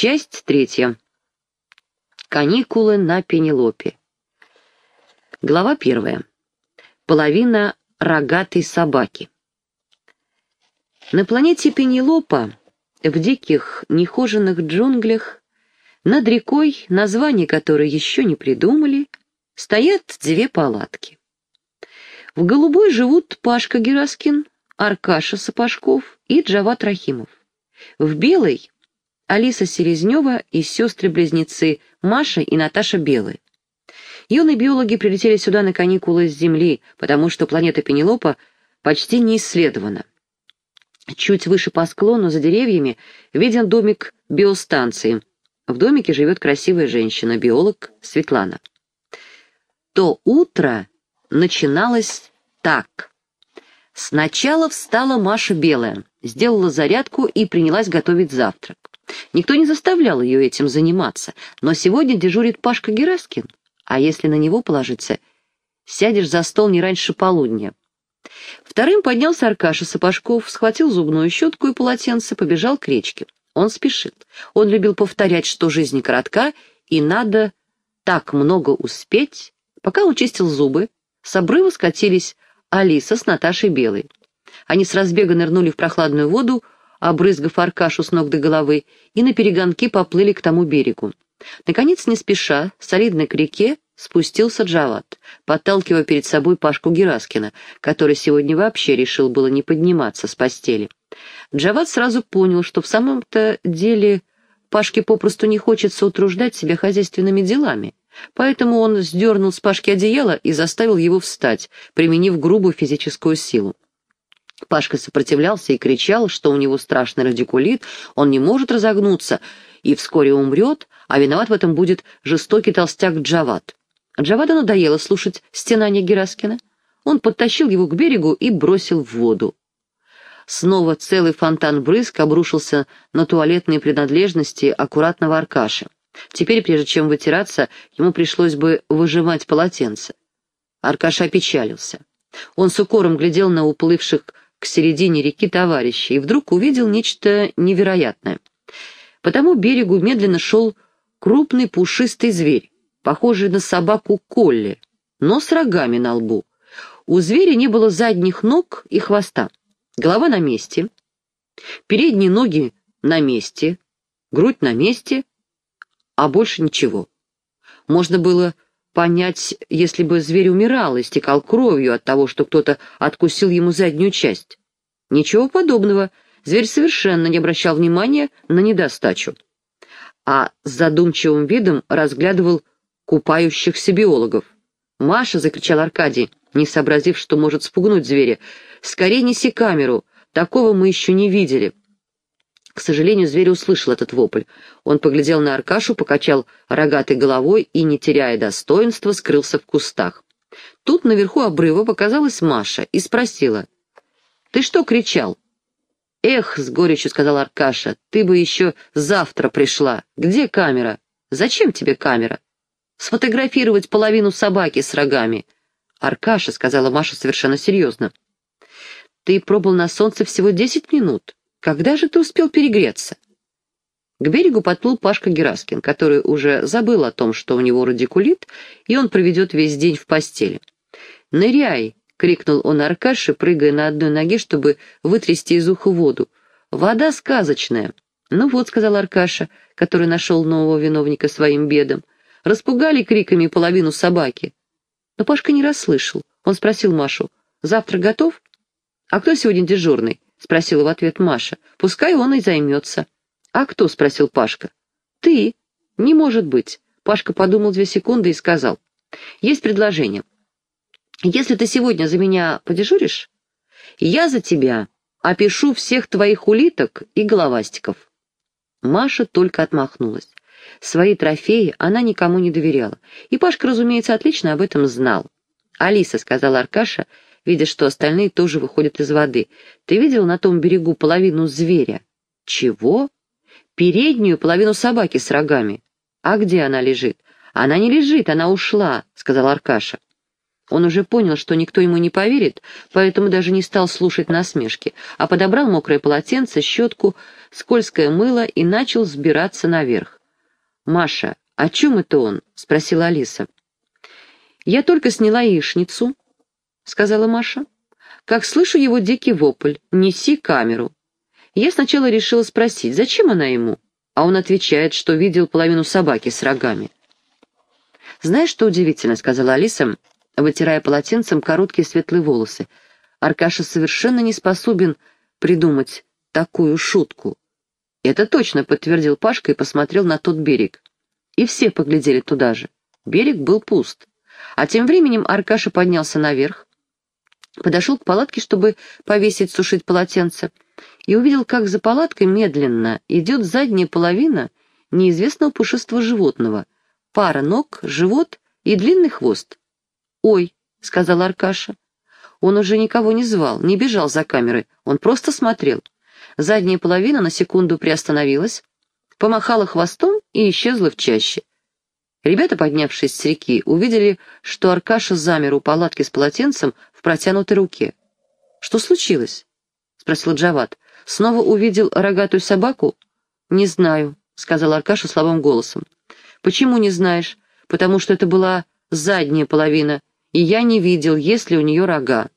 Часть третья. Каникулы на Пенелопе. Глава первая. Половина рогатой собаки. На планете Пенелопа, в диких, нехоженных джунглях, над рекой, название которой еще не придумали, стоят две палатки. В голубой живут Пашка Гераскин, Аркаша Сапожков и Джават Рахимов. В белой — Алиса Селезнева и сестры-близнецы Маша и Наташа Белые. Юные биологи прилетели сюда на каникулы с Земли, потому что планета Пенелопа почти не исследована. Чуть выше по склону, за деревьями, виден домик биостанции. В домике живет красивая женщина, биолог Светлана. То утро начиналось так. Сначала встала Маша Белая, сделала зарядку и принялась готовить завтрак. Никто не заставлял ее этим заниматься, но сегодня дежурит Пашка Гераскин, а если на него положиться, сядешь за стол не раньше полудня. Вторым поднялся Аркаша Сапожков, схватил зубную щетку и полотенце, побежал к речке. Он спешил. Он любил повторять, что жизнь коротка, и надо так много успеть. Пока он чистил зубы, с обрыва скатились Алиса с Наташей Белой. Они с разбега нырнули в прохладную воду, обрызгав Аркашу с ног до головы, и на перегонки поплыли к тому берегу. Наконец, не спеша, солидно к реке, спустился Джават, подталкивая перед собой Пашку Гераскина, который сегодня вообще решил было не подниматься с постели. Джават сразу понял, что в самом-то деле Пашке попросту не хочется утруждать себя хозяйственными делами, поэтому он сдернул с Пашки одеяло и заставил его встать, применив грубую физическую силу. Пашка сопротивлялся и кричал, что у него страшный радикулит, он не может разогнуться и вскоре умрет, а виноват в этом будет жестокий толстяк Джават. Джаваду надоело слушать стенания Гераскина. Он подтащил его к берегу и бросил в воду. Снова целый фонтан брызг обрушился на туалетные принадлежности аккуратного Аркаши. Теперь, прежде чем вытираться, ему пришлось бы выжимать полотенце. Аркаша опечалился. Он с укором глядел на уплывших к середине реки товарищей и вдруг увидел нечто невероятное. По тому берегу медленно шел крупный пушистый зверь, похожий на собаку Колли, но с рогами на лбу. У зверя не было задних ног и хвоста. Голова на месте, передние ноги на месте, грудь на месте, а больше ничего. Можно было понять, если бы зверь умирал, и истекал кровью от того, что кто-то откусил ему заднюю часть. Ничего подобного, зверь совершенно не обращал внимания на недостачу а с задумчивым видом разглядывал купающихся биологов. «Маша!» — закричал Аркадий, не сообразив, что может спугнуть зверя. «Скорее неси камеру! Такого мы еще не видели!» К сожалению, зверь услышал этот вопль. Он поглядел на Аркашу, покачал рогатой головой и, не теряя достоинства, скрылся в кустах. Тут наверху обрыва показалась Маша и спросила. «Ты что кричал?» «Эх», — с горечью сказал Аркаша, — «ты бы еще завтра пришла. Где камера? Зачем тебе камера? Сфотографировать половину собаки с рогами». «Аркаша», — сказала Маша совершенно серьезно, — «ты пробыл на солнце всего десять минут. Когда же ты успел перегреться?» К берегу подплыл Пашка Гераскин, который уже забыл о том, что у него радикулит, и он проведет весь день в постели. «Ныряй!» — крикнул он Аркаше, прыгая на одной ноге, чтобы вытрясти из уха воду. «Вода сказочная!» «Ну вот», — сказал Аркаша, который нашел нового виновника своим бедом. «Распугали криками половину собаки». Но Пашка не расслышал. Он спросил Машу, «Завтра готов?» «А кто сегодня дежурный?» — спросила в ответ Маша. «Пускай он и займется». «А кто?» — спросил Пашка. «Ты. Не может быть». Пашка подумал две секунды и сказал. «Есть предложение. Если ты сегодня за меня подежуришь, я за тебя опишу всех твоих улиток и головастиков». Маша только отмахнулась. Свои трофеи она никому не доверяла, и Пашка, разумеется, отлично об этом знал. «Алиса», — сказал Аркаша, видя, что остальные тоже выходят из воды, — «ты видел на том берегу половину зверя?» «Чего?» «Переднюю половину собаки с рогами». «А где она лежит?» «Она не лежит, она ушла», — сказал Аркаша. Он уже понял, что никто ему не поверит, поэтому даже не стал слушать насмешки, а подобрал мокрое полотенце, щетку, скользкое мыло и начал сбираться наверх. «Маша, о чем это он?» — спросила Алиса. «Я только сняла яичницу», — сказала Маша. «Как слышу его дикий вопль, неси камеру». Я сначала решила спросить, зачем она ему, а он отвечает, что видел половину собаки с рогами. «Знаешь, что удивительно?» — сказала Алиса, вытирая полотенцем короткие светлые волосы. «Аркаша совершенно не способен придумать такую шутку». «Это точно», — подтвердил Пашка и посмотрел на тот берег. И все поглядели туда же. Берег был пуст. А тем временем Аркаша поднялся наверх, подошел к палатке, чтобы повесить сушить полотенце, и увидел, как за палаткой медленно идет задняя половина неизвестного пушистого животного, пара ног, живот и длинный хвост. «Ой», — сказал Аркаша. Он уже никого не звал, не бежал за камерой, он просто смотрел. Задняя половина на секунду приостановилась, помахала хвостом и исчезла в чаще. Ребята, поднявшись с реки, увидели, что Аркаша замер у палатки с полотенцем в протянутой руке. «Что случилось?» — спросил Джават. «Снова увидел рогатую собаку?» «Не знаю», — сказал Аркаша слабым голосом. «Почему не знаешь? Потому что это была задняя половина, и я не видел, есть ли у нее рога.